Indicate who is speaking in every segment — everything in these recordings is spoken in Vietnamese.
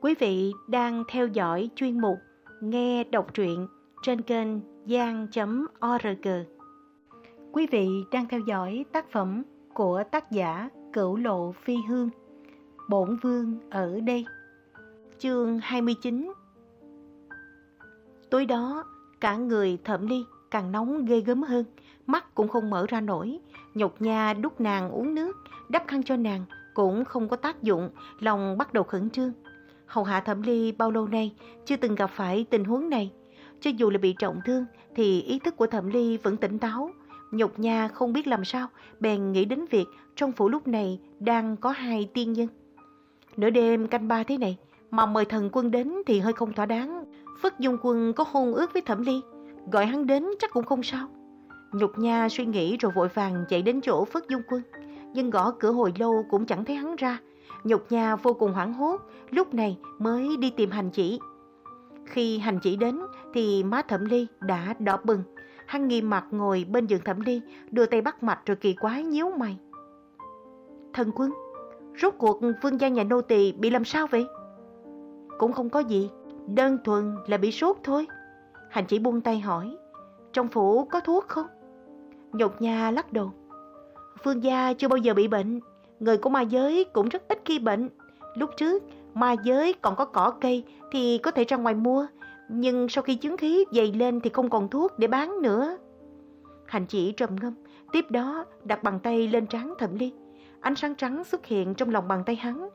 Speaker 1: Quý vị đang theo dõi chuyên mục Nghe đọc truyện trên kênh gian.org. Quý vị đang theo dõi tác phẩm của tác giả Cửu Lộ Phi Hương, Bổn Vương ở đây. Chương 29 Tối đó, cả người thẩm ly càng nóng ghê gớm hơn, mắt cũng không mở ra nổi, nhục nha đút nàng uống nước, đắp khăn cho nàng cũng không có tác dụng, lòng bắt đầu khẩn trương. Hầu hạ thẩm ly bao lâu nay chưa từng gặp phải tình huống này. Cho dù là bị trọng thương thì ý thức của thẩm ly vẫn tỉnh táo. Nhục nha không biết làm sao, bèn nghĩ đến việc trong phủ lúc này đang có hai tiên nhân. Nửa đêm canh ba thế này, mà mời thần quân đến thì hơi không thỏa đáng. Phất Dung Quân có hôn ước với Thẩm Ly, gọi hắn đến chắc cũng không sao. Nhục Nha suy nghĩ rồi vội vàng chạy đến chỗ Phất Dung Quân, nhưng gõ cửa hồi lâu cũng chẳng thấy hắn ra. Nhục Nha vô cùng hoảng hốt, lúc này mới đi tìm hành chỉ. Khi hành chỉ đến thì má Thẩm Ly đã đỏ bừng. Hắn nghi mặt ngồi bên giường Thẩm Ly, đưa tay bắt mạch rồi kỳ quái nhíu mày. Thần quân, rốt cuộc vương gia nhà nô tỳ bị làm sao vậy? Cũng không có gì, đơn thuần là bị sốt thôi. Hành chỉ buông tay hỏi, trong phủ có thuốc không? Nhục nha lắc đầu. Phương gia chưa bao giờ bị bệnh, người của ma giới cũng rất ít khi bệnh. Lúc trước, ma giới còn có cỏ cây thì có thể ra ngoài mua, nhưng sau khi chứng khí dày lên thì không còn thuốc để bán nữa. Hành chỉ trầm ngâm, tiếp đó đặt bàn tay lên trán Thẩm Ly. Ánh sáng trắng xuất hiện trong lòng bàn tay hắn.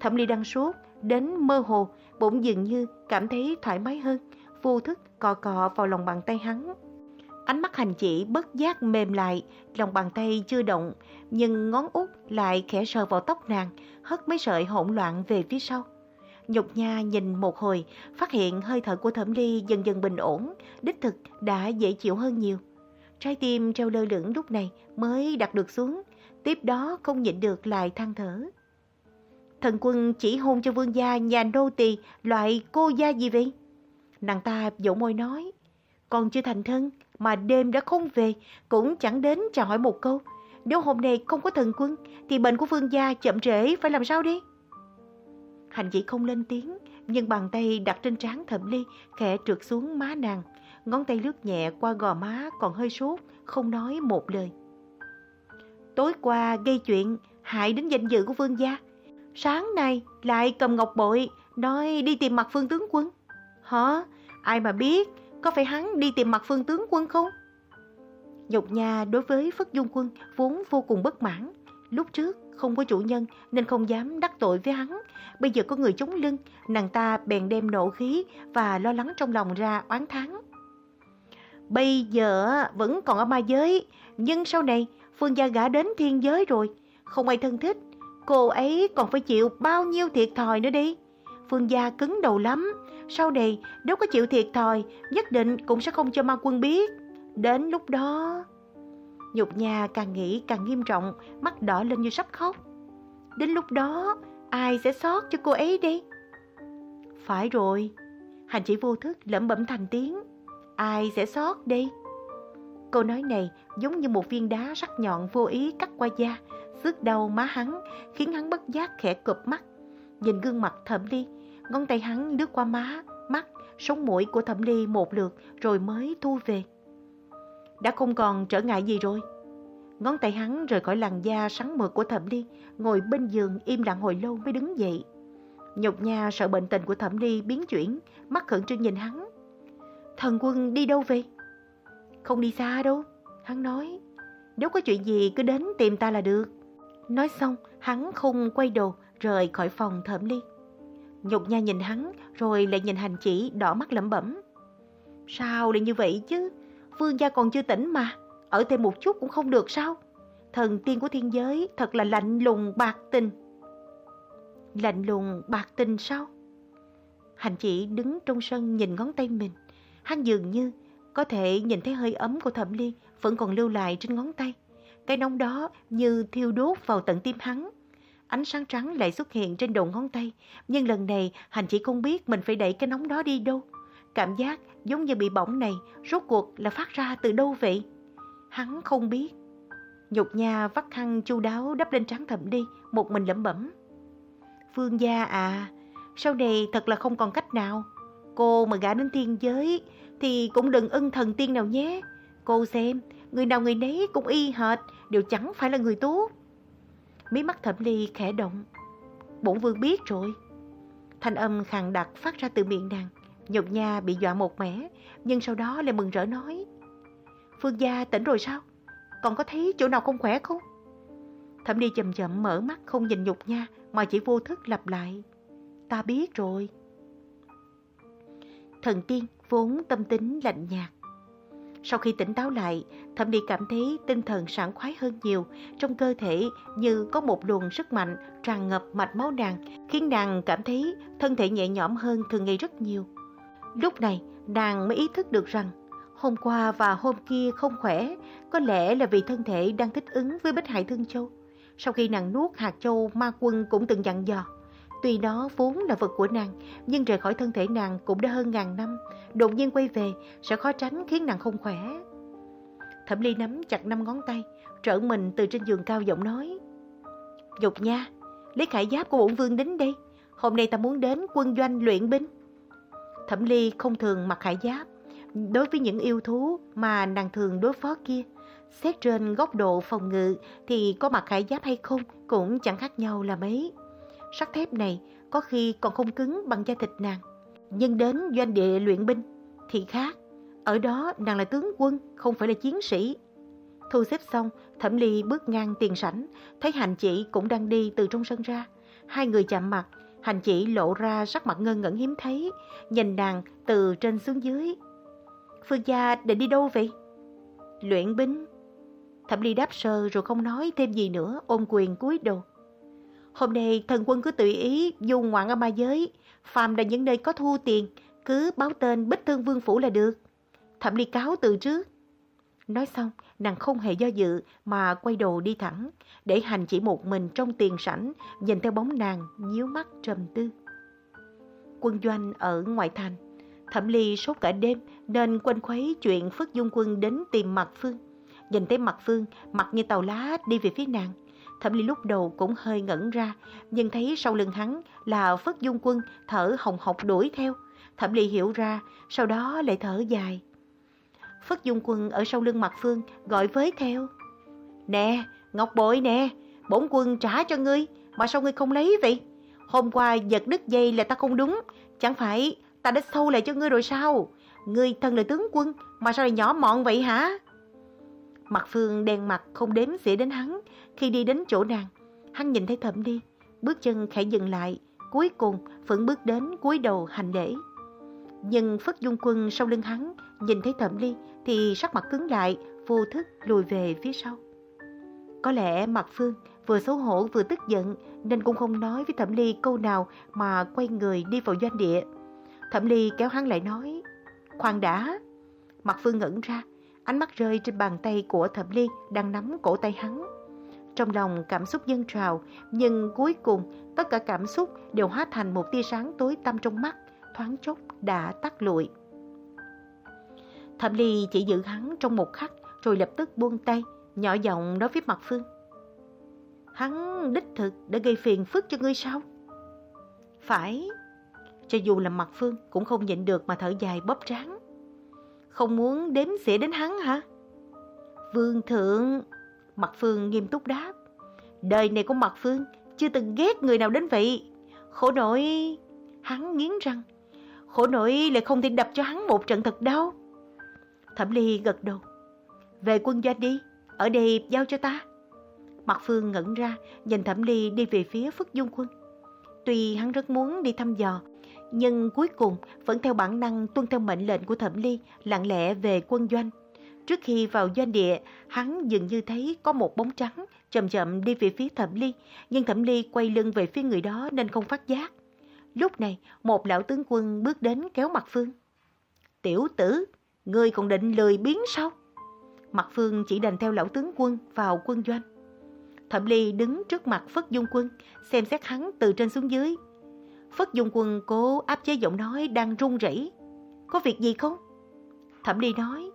Speaker 1: Thẩm Ly đang suốt, đến mơ hồ, bỗng dường như cảm thấy thoải mái hơn, vô thức cọ cọ vào lòng bàn tay hắn. Ánh mắt hành chỉ bất giác mềm lại, lòng bàn tay chưa động, nhưng ngón út lại khẽ sờ vào tóc nàng, hất mấy sợi hỗn loạn về phía sau. Nhục Nha nhìn một hồi, phát hiện hơi thở của Thẩm Ly dần dần bình ổn, đích thực đã dễ chịu hơn nhiều. Trái tim treo lơ lửng lúc này mới đặt được xuống, tiếp đó không nhịn được lại than thở. Thần quân chỉ hôn cho vương gia nhà nô tỳ loại cô gia gì vậy? Nàng ta dỗ môi nói, còn chưa thành thân mà đêm đã không về, cũng chẳng đến chào hỏi một câu. Nếu hôm nay không có thần quân thì bệnh của vương gia chậm trễ phải làm sao đi? Hành chỉ không lên tiếng, nhưng bàn tay đặt trên trán thẩm ly khẽ trượt xuống má nàng. Ngón tay lướt nhẹ qua gò má còn hơi sốt, không nói một lời. Tối qua gây chuyện, hại đến danh dự của vương gia. Sáng nay lại cầm ngọc bội, nói đi tìm mặt phương tướng quân. Hả? Ai mà biết, có phải hắn đi tìm mặt phương tướng quân không? Nhục nhà đối với Phất Dung Quân vốn vô cùng bất mãn. Lúc trước không có chủ nhân nên không dám đắc tội với hắn. Bây giờ có người chống lưng, nàng ta bèn đem nộ khí và lo lắng trong lòng ra oán thán. Bây giờ vẫn còn ở ma giới, nhưng sau này Phương gia gã đến thiên giới rồi, không ai thân thích. Cô ấy còn phải chịu bao nhiêu thiệt thòi nữa đi. Phương gia cứng đầu lắm, sau này nếu có chịu thiệt thòi, nhất định cũng sẽ không cho ma quân biết. Đến lúc đó... Nhục nhà càng nghĩ càng nghiêm trọng, mắt đỏ lên như sắp khóc. Đến lúc đó, ai sẽ xót cho cô ấy đi? Phải rồi, hành chỉ vô thức lẩm bẩm thành tiếng. Ai sẽ xót đi? Câu nói này giống như một viên đá sắc nhọn vô ý cắt qua da, xước đầu má hắn, khiến hắn bất giác khẽ cụp mắt. Nhìn gương mặt thẩm ly, ngón tay hắn lướt qua má, mắt, sống mũi của thẩm ly một lượt rồi mới thu về. Đã không còn trở ngại gì rồi. Ngón tay hắn rời khỏi làn da sáng mượt của thẩm ly, ngồi bên giường im lặng hồi lâu mới đứng dậy. Nhục nha sợ bệnh tình của thẩm ly biến chuyển, mắt khẩn trương nhìn hắn. Thần quân đi đâu vậy? Không đi xa đâu, hắn nói. Nếu có chuyện gì cứ đến tìm ta là được. Nói xong, hắn không quay đầu rời khỏi phòng thẩm ly. Nhục nha nhìn hắn rồi lại nhìn hành chỉ đỏ mắt lẩm bẩm. Sao lại như vậy chứ? Vương gia còn chưa tỉnh mà, ở thêm một chút cũng không được sao? Thần tiên của thiên giới thật là lạnh lùng bạc tình. Lạnh lùng bạc tình sao? Hành chỉ đứng trong sân nhìn ngón tay mình. Hắn dường như có thể nhìn thấy hơi ấm của thẩm ly vẫn còn lưu lại trên ngón tay. Cái nóng đó như thiêu đốt vào tận tim hắn. Ánh sáng trắng lại xuất hiện trên đầu ngón tay, nhưng lần này hành chỉ không biết mình phải đẩy cái nóng đó đi đâu. Cảm giác giống như bị bỏng này rốt cuộc là phát ra từ đâu vậy? Hắn không biết. Nhục nha vắt khăn chu đáo đắp lên trán thẩm đi, một mình lẩm bẩm. Phương gia à, Sau này thật là không còn cách nào. Cô mà gả đến thiên giới thì cũng đừng ưng thần tiên nào nhé. Cô xem, người nào người nấy cũng y hệt, đều chẳng phải là người tốt. Mí mắt thẩm ly khẽ động. Bổn vương biết rồi. Thanh âm khàn đặc phát ra từ miệng nàng. Nhục nha bị dọa một mẻ, nhưng sau đó lại mừng rỡ nói. Phương gia tỉnh rồi sao? Còn có thấy chỗ nào không khỏe không? Thẩm ly chậm chậm mở mắt không nhìn nhục nha mà chỉ vô thức lặp lại. Ta biết rồi. Thần tiên vốn tâm tính lạnh nhạt. Sau khi tỉnh táo lại, Thẩm Đi cảm thấy tinh thần sảng khoái hơn nhiều, trong cơ thể như có một luồng sức mạnh tràn ngập mạch máu nàng, khiến nàng cảm thấy thân thể nhẹ nhõm hơn thường ngày rất nhiều. Lúc này, nàng mới ý thức được rằng hôm qua và hôm kia không khỏe, có lẽ là vì thân thể đang thích ứng với Bích Hải Thương Châu. Sau khi nàng nuốt hạt châu ma quân cũng từng dặn dò. Tuy nó vốn là vật của nàng, nhưng rời khỏi thân thể nàng cũng đã hơn ngàn năm. Đột nhiên quay về sẽ khó tránh khiến nàng không khỏe. Thẩm Ly nắm chặt năm ngón tay, trở mình từ trên giường cao giọng nói. Dục nha, lấy khải giáp của bổn vương đến đây. Hôm nay ta muốn đến quân doanh luyện binh. Thẩm Ly không thường mặc khải giáp. Đối với những yêu thú mà nàng thường đối phó kia, xét trên góc độ phòng ngự thì có mặc khải giáp hay không cũng chẳng khác nhau là mấy. Sắt thép này có khi còn không cứng bằng da thịt nàng. Nhưng đến doanh địa luyện binh thì khác. Ở đó nàng là tướng quân, không phải là chiến sĩ. Thu xếp xong, Thẩm Ly bước ngang tiền sảnh, thấy hành chỉ cũng đang đi từ trong sân ra. Hai người chạm mặt, hành chỉ lộ ra sắc mặt ngơ ngẩn hiếm thấy, nhìn nàng từ trên xuống dưới. Phương gia định đi đâu vậy? Luyện binh. Thẩm Ly đáp sơ rồi không nói thêm gì nữa, ôm quyền cúi đầu. Hôm nay thần quân cứ tùy ý du ngoạn ở ma giới, phàm là những nơi có thu tiền, cứ báo tên Bích Thương Vương Phủ là được. Thẩm Ly cáo từ trước. Nói xong, nàng không hề do dự mà quay đồ đi thẳng, để hành chỉ một mình trong tiền sảnh, nhìn theo bóng nàng, nhíu mắt trầm tư. Quân doanh ở ngoại thành, Thẩm Ly sốt cả đêm nên quên khuấy chuyện Phất Dung Quân đến tìm Mặt Phương. Nhìn thấy Mặt Phương, mặt như tàu lá đi về phía nàng. Thẩm Ly lúc đầu cũng hơi ngẩn ra, nhưng thấy sau lưng hắn là Phất Dung Quân thở hồng hộc đuổi theo. Thẩm Ly hiểu ra, sau đó lại thở dài. Phất Dung Quân ở sau lưng Mặt Phương gọi với theo. Nè, Ngọc Bội nè, bổn quân trả cho ngươi, mà sao ngươi không lấy vậy? Hôm qua giật đứt dây là ta không đúng, chẳng phải ta đã sâu lại cho ngươi rồi sao? Ngươi thân là tướng quân, mà sao lại nhỏ mọn vậy hả? Mặt Phương đen mặt không đếm xỉa đến hắn, khi đi đến chỗ nàng, hắn nhìn thấy thẩm đi, bước chân khẽ dừng lại, cuối cùng vẫn bước đến cúi đầu hành lễ. Nhưng Phất Dung Quân sau lưng hắn, nhìn thấy thẩm ly thì sắc mặt cứng lại, vô thức lùi về phía sau. Có lẽ Mạc Phương vừa xấu hổ vừa tức giận nên cũng không nói với Thẩm Ly câu nào mà quay người đi vào doanh địa. Thẩm Ly kéo hắn lại nói, khoan đã. Mạc Phương ngẩn ra, ánh mắt rơi trên bàn tay của Thẩm Ly đang nắm cổ tay hắn. Trong lòng cảm xúc dâng trào, nhưng cuối cùng tất cả cảm xúc đều hóa thành một tia sáng tối tăm trong mắt, thoáng chốc đã tắt lụi. Thẩm Ly chỉ giữ hắn trong một khắc rồi lập tức buông tay, nhỏ giọng nói với Mặt Phương. Hắn đích thực đã gây phiền phức cho ngươi sao? Phải, cho dù là Mặt Phương cũng không nhịn được mà thở dài bóp tráng. Không muốn đếm xỉa đến hắn hả? Vương thượng, Mặt Phương nghiêm túc đáp. Đời này của Mặt Phương chưa từng ghét người nào đến vậy. Khổ nỗi, hắn nghiến răng. Khổ nỗi lại không thể đập cho hắn một trận thật đau. Thẩm Ly gật đầu. Về quân doanh đi, ở đây giao cho ta. Mặt Phương ngẩn ra, nhìn Thẩm Ly đi về phía Phất Dung Quân. Tuy hắn rất muốn đi thăm dò, nhưng cuối cùng vẫn theo bản năng tuân theo mệnh lệnh của Thẩm Ly lặng lẽ về quân doanh. Trước khi vào doanh địa, hắn dường như thấy có một bóng trắng chậm chậm đi về phía Thẩm Ly, nhưng Thẩm Ly quay lưng về phía người đó nên không phát giác. Lúc này, một lão tướng quân bước đến kéo mặt Phương. Tiểu tử, ngươi còn định lười biến sao? Mặt Phương chỉ đành theo lão tướng quân vào quân doanh. Thẩm Ly đứng trước mặt Phất Dung Quân, xem xét hắn từ trên xuống dưới. Phất Dung Quân cố áp chế giọng nói đang run rẩy. Có việc gì không? Thẩm Ly nói,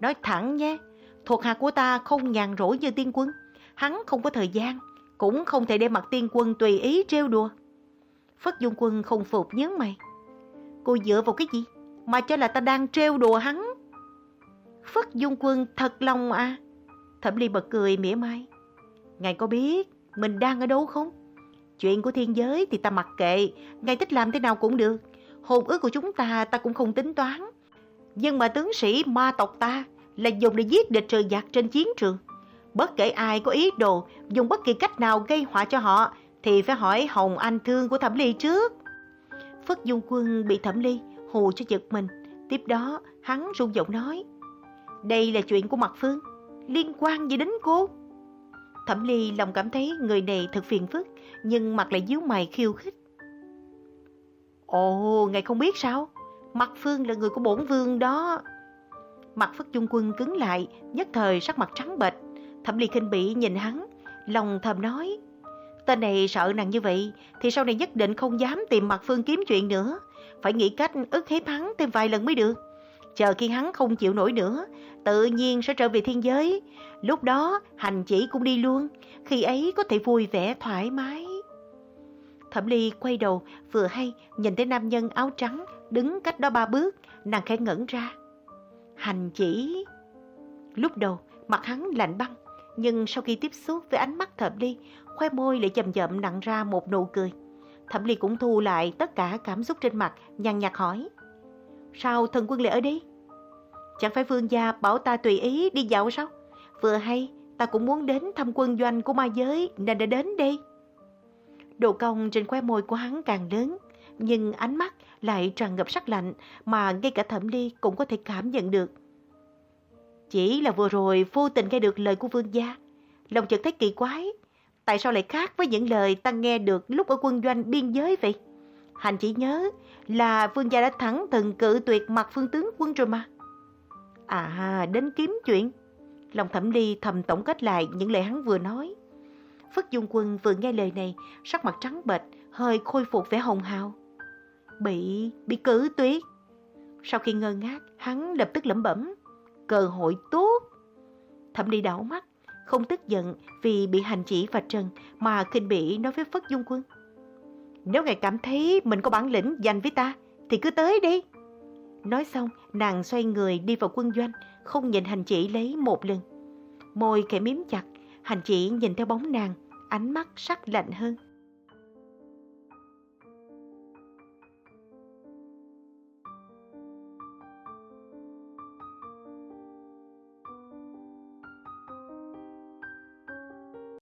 Speaker 1: nói thẳng nhé, thuộc hạ của ta không nhàn rỗi như tiên quân. Hắn không có thời gian, cũng không thể để mặt tiên quân tùy ý trêu đùa. Phất Dung Quân không phục nhớ mày. Cô dựa vào cái gì mà cho là ta đang trêu đùa hắn? Phất Dung Quân thật lòng à? Thẩm Ly bật cười mỉa mai. Ngài có biết mình đang ở đâu không? Chuyện của thiên giới thì ta mặc kệ, ngài thích làm thế nào cũng được. Hồn ước của chúng ta ta cũng không tính toán. Nhưng mà tướng sĩ ma tộc ta là dùng để giết địch trừ giặc trên chiến trường. Bất kể ai có ý đồ dùng bất kỳ cách nào gây họa cho họ thì phải hỏi Hồng Anh Thương của Thẩm Ly trước. Phất Dung Quân bị Thẩm Ly hù cho giật mình. Tiếp đó hắn run giọng nói. Đây là chuyện của Mặt Phương, liên quan gì đến cô? Thẩm Ly lòng cảm thấy người này thật phiền phức, nhưng mặt lại díu mày khiêu khích. Ồ, ngài không biết sao? Mặt Phương là người của bổn vương đó. Mặt Phất Trung Quân cứng lại, nhất thời sắc mặt trắng bệch. Thẩm Ly khinh bỉ nhìn hắn, lòng thầm nói. Tên này sợ nàng như vậy, thì sau này nhất định không dám tìm Mặt Phương kiếm chuyện nữa. Phải nghĩ cách ức hiếp hắn thêm vài lần mới được. Chờ khi hắn không chịu nổi nữa, tự nhiên sẽ trở về thiên giới. Lúc đó hành chỉ cũng đi luôn, khi ấy có thể vui vẻ thoải mái. Thẩm Ly quay đầu, vừa hay nhìn thấy nam nhân áo trắng đứng cách đó ba bước, nàng khẽ ngẩn ra. Hành chỉ... Lúc đầu, mặt hắn lạnh băng, nhưng sau khi tiếp xúc với ánh mắt Thẩm Ly, khoe môi lại chậm chậm nặng ra một nụ cười. Thẩm Ly cũng thu lại tất cả cảm xúc trên mặt, nhăn nhạt hỏi. Sao thần quân lại ở đây? Chẳng phải vương gia bảo ta tùy ý đi dạo sao? Vừa hay, ta cũng muốn đến thăm quân doanh của ma giới nên đã đến đây. Độ cong trên khóe môi của hắn càng lớn, nhưng ánh mắt lại tràn ngập sắc lạnh mà ngay cả thẩm ly cũng có thể cảm nhận được. Chỉ là vừa rồi vô tình nghe được lời của vương gia, lòng chợt thấy kỳ quái. Tại sao lại khác với những lời ta nghe được lúc ở quân doanh biên giới vậy? Hành chỉ nhớ là vương gia đã thẳng thừng cự tuyệt mặt phương tướng quân rồi mà. À, đến kiếm chuyện. Lòng thẩm ly thầm tổng kết lại những lời hắn vừa nói. Phất Dung Quân vừa nghe lời này, sắc mặt trắng bệch, hơi khôi phục vẻ hồng hào. Bị, bị cử tuyết. Sau khi ngơ ngác, hắn lập tức lẩm bẩm. Cơ hội tốt. Thẩm ly đảo mắt, không tức giận vì bị hành chỉ và trần mà kinh bỉ nói với Phất Dung Quân. Nếu ngài cảm thấy mình có bản lĩnh dành với ta, thì cứ tới đi. Nói xong, nàng xoay người đi vào quân doanh, không nhìn hành chỉ lấy một lần. Môi khẽ miếm chặt, hành chỉ nhìn theo bóng nàng, ánh mắt sắc lạnh hơn.